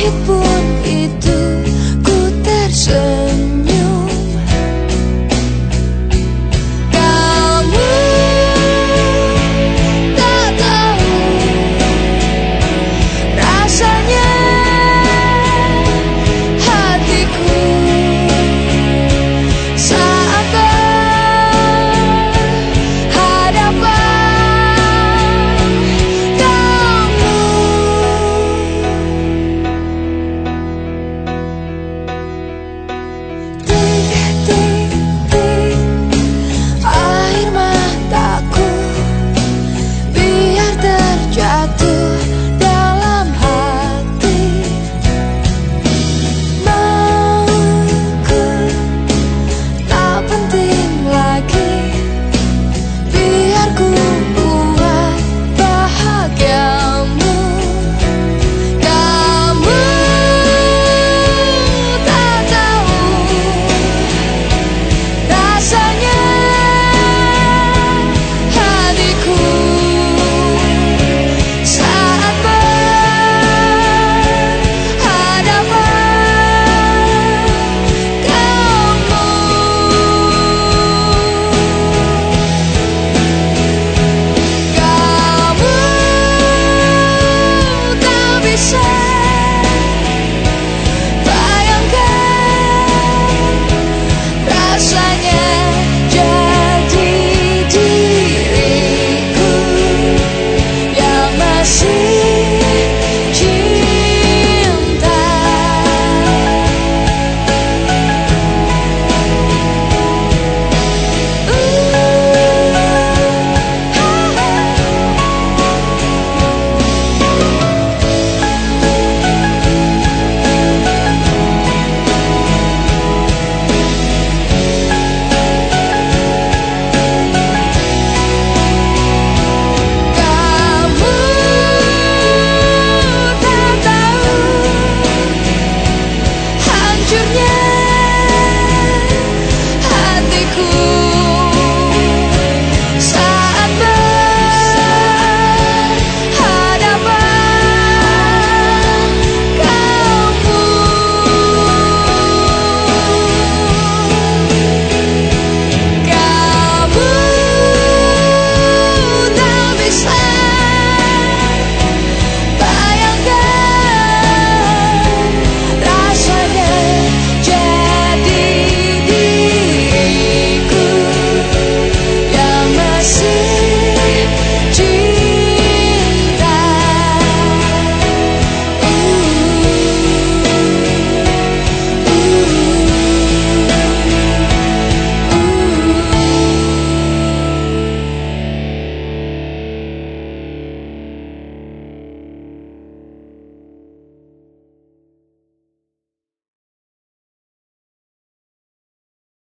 people